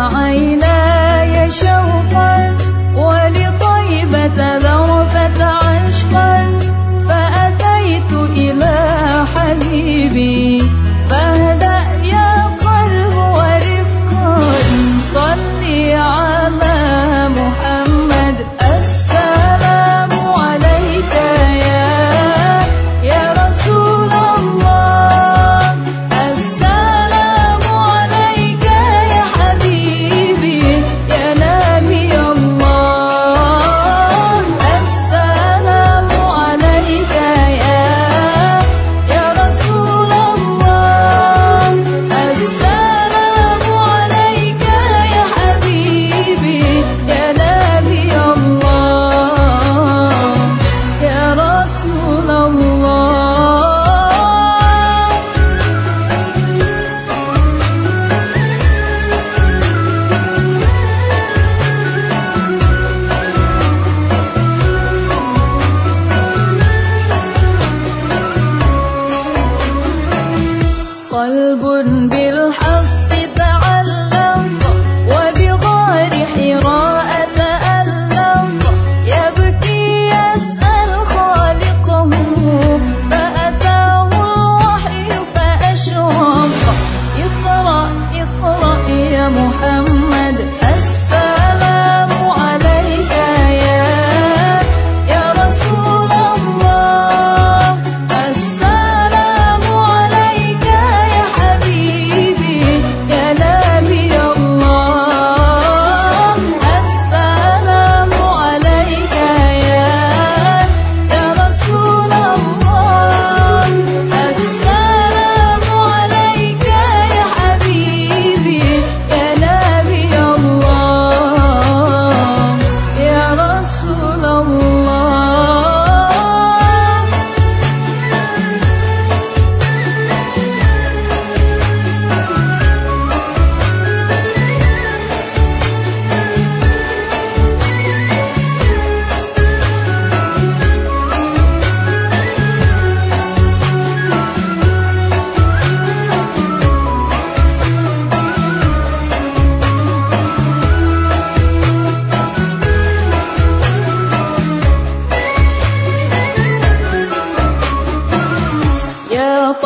عيناي شوقا ولطيبة ذوقا.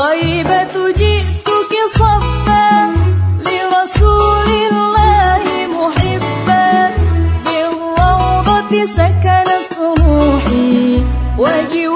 طيبة جئتك صفا لرسول الله محبا بالروضة سكنت روحي وجواري